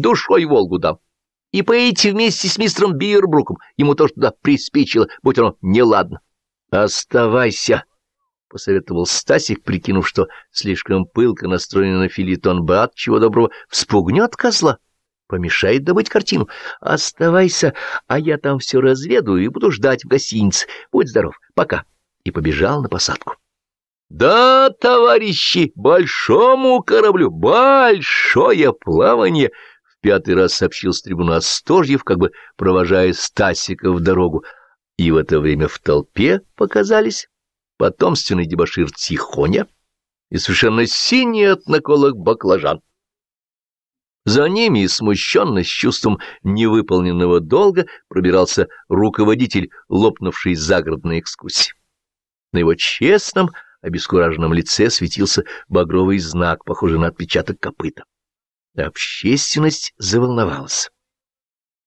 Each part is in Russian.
душой Волгу дам. И поедете вместе с мистером Бирбруком, ему тоже туда приспичило, будь оно неладно. — Оставайся, — посоветовал Стасик, прикинув, что слишком пылко настроен на филитон брат, чего доброго, вспугнет козла, помешает добыть картину. Оставайся, а я там все разведу и буду ждать в гостинице. Будь здоров, пока. И побежал на посадку. Да, товарищи, большому кораблю, большое плавание, пятый раз сообщил с трибуны Остожьев, как бы провожая Стасика в дорогу. И в это время в толпе показались потомственный дебошир Тихоня и совершенно синий от наколок баклажан. За ними, смущенно, с чувством невыполненного долга, пробирался руководитель, лопнувший загородной экскурсии. На его честном, обескураженном лице светился багровый знак, похожий на отпечаток копыта. Общественность заволновалась.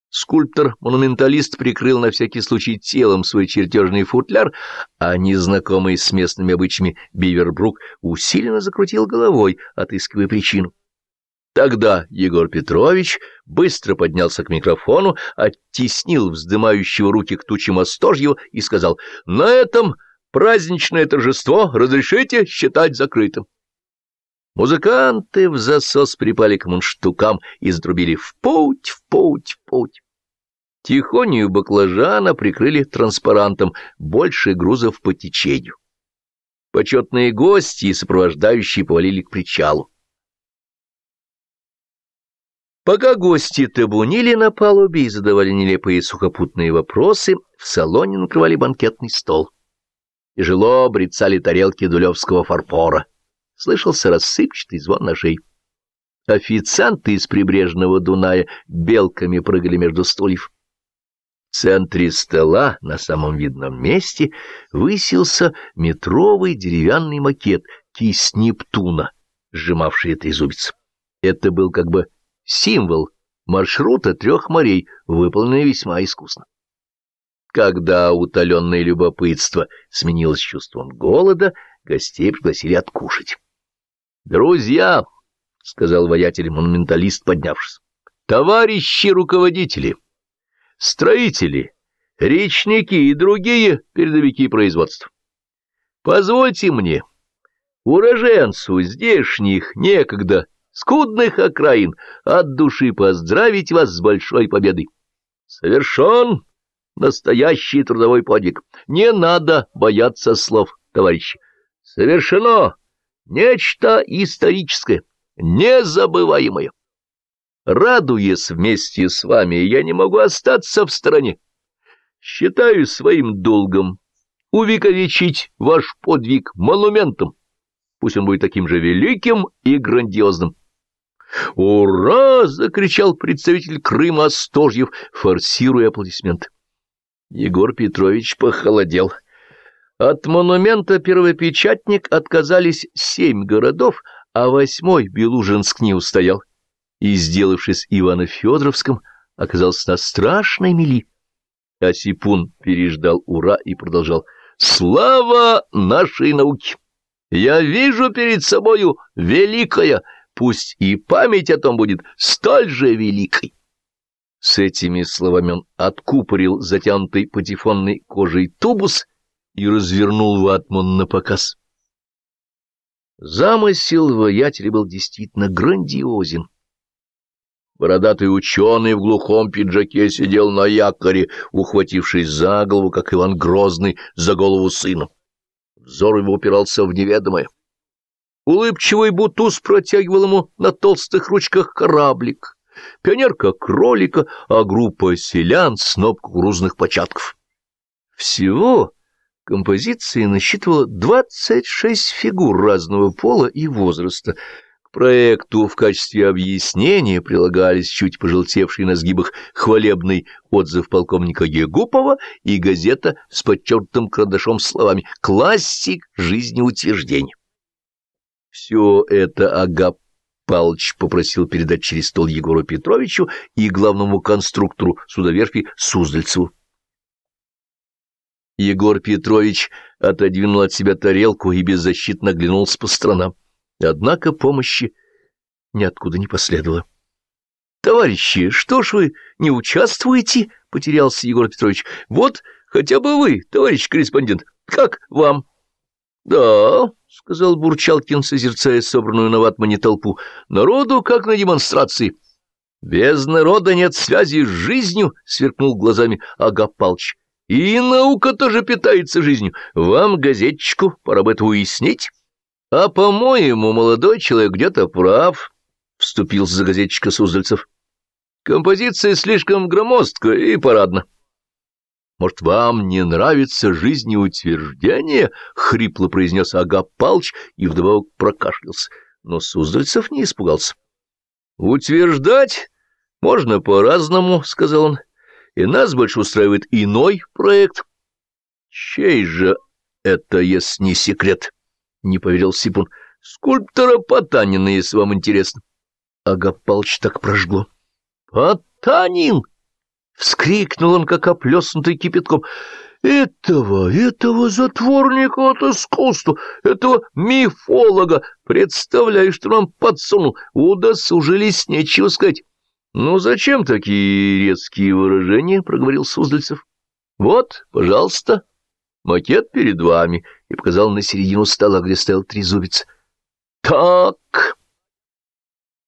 Скульптор-монументалист прикрыл на всякий случай телом свой чертежный футляр, а незнакомый с местными обычаями Бивербрук усиленно закрутил головой, отыскивая причину. Тогда Егор Петрович быстро поднялся к микрофону, оттеснил вздымающего руки к тучам Остожьего и сказал «На этом Праздничное торжество разрешите считать закрытым. Музыканты в засос припали к мунштукам и затрубили «в путь, в путь, в путь». Тихонию баклажана прикрыли транспарантом «больше грузов по течению». Почетные гости и сопровождающие повалили к причалу. Пока гости табунили на палубе и задавали нелепые сухопутные вопросы, в салоне накрывали банкетный стол. Тяжело брецали тарелки дулевского фарфора. Слышался рассыпчатый звон ножей. Официанты из прибрежного Дуная белками прыгали между стульев. В центре стола, на самом видном месте, высился метровый деревянный макет кисть Нептуна, сжимавший трезубец. Это был как бы символ маршрута трех морей, выполненный весьма искусно. Когда утоленное любопытство сменилось чувством голода, гостей пригласили откушать. «Друзья!» — сказал воятель-монументалист, поднявшись. «Товарищи руководители, строители, речники и другие передовики производства, позвольте мне, уроженцу здешних некогда скудных окраин, от души поздравить вас с большой победой. Совершен настоящий трудовой подвиг. Не надо бояться слов, товарищи. Совершено нечто историческое, незабываемое. Радуясь вместе с вами, я не могу остаться в стороне. Считаю своим долгом увековечить ваш подвиг монументом. Пусть он будет таким же великим и грандиозным. «Ура!» — закричал представитель Крыма Остожьев, форсируя аплодисменты. Егор Петрович похолодел. От монумента первопечатник отказались семь городов, а восьмой Белужинск не устоял. И, сделавшись Ивано-Федоровским, оказался на страшной мели. Осипун переждал «Ура» и продолжал. «Слава нашей науке! Я вижу перед собою великое, пусть и память о том будет столь же великой». С этими словами он откупорил затянутый патефонной кожей тубус и развернул ватман на показ. Замысел воятеля был действительно грандиозен. Бородатый ученый в глухом пиджаке сидел на якоре, ухватившись за голову, как Иван Грозный, за голову сына. Взор его упирался в неведомое. Улыбчивый бутуз протягивал ему на толстых ручках кораблик пионерка кролика, а группа селян — сноп кукурузных початков. Всего композиция насчитывала 26 фигур разного пола и возраста. К проекту в качестве объяснения прилагались чуть пожелтевший на сгибах хвалебный отзыв полковника Егупова и газета с подчеркнутым карандашом словами «Классик жизнеутверждения». Все это Агап Палыч попросил передать через стол Егору Петровичу и главному конструктору судоверфи Суздальцеву. Егор Петрович отодвинул от себя тарелку и беззащитно оглянулся по сторонам. Однако помощи ниоткуда не последовало. товарищи, что ж вы не участвуете? — потерялся Егор Петрович. — Вот хотя бы вы, товарищ корреспондент, как вам? — Да, — сказал Бурчалкин, созерцая собранную на ватмане толпу, — народу как на демонстрации. — Без народа нет связи с жизнью, — сверкнул глазами Ага Палч. — И наука тоже питается жизнью. Вам, газетчику, пора бы это уяснить. А, по-моему, молодой человек где-то прав, — вступился за газетчика Суздальцев. — Композиция слишком громоздкая и парадна. Может, вам не нравится жизнеутверждение? — хрипло произнес Ага Палч и вдобавок прокашлялся. Но Суздальцев не испугался. — Утверждать можно по-разному, — сказал он, — и нас больше устраивает иной проект. — Чей же это, если не секрет? — не поверил Сипун. — Скульптора Потанина, если вам интересно. Ага Палч так прожгло. — Потанин! — Вскрикнул он, как оплеснутый кипятком. «Этого, этого затворника от искусства, этого мифолога, представляешь, что нам подсунул, удосужились, нечего сказать». «Ну, зачем такие резкие выражения?» — проговорил Суздальцев. «Вот, пожалуйста, макет перед вами», — и показал на середину стола, где стоял трезубец. «Так...»